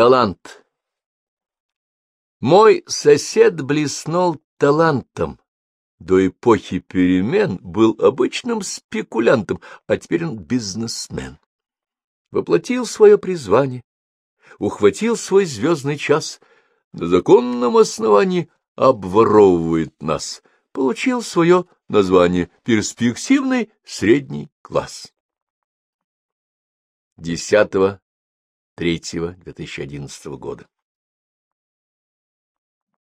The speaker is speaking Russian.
Талант. Мой сосед блеснул талантом. До эпохи перемен был обычным спекулянтом, а теперь он бизнесмен. Воплотил свое призвание, ухватил свой звездный час, на законном основании обворовывает нас, получил свое название «Перспективный средний класс». 10-3-2011 года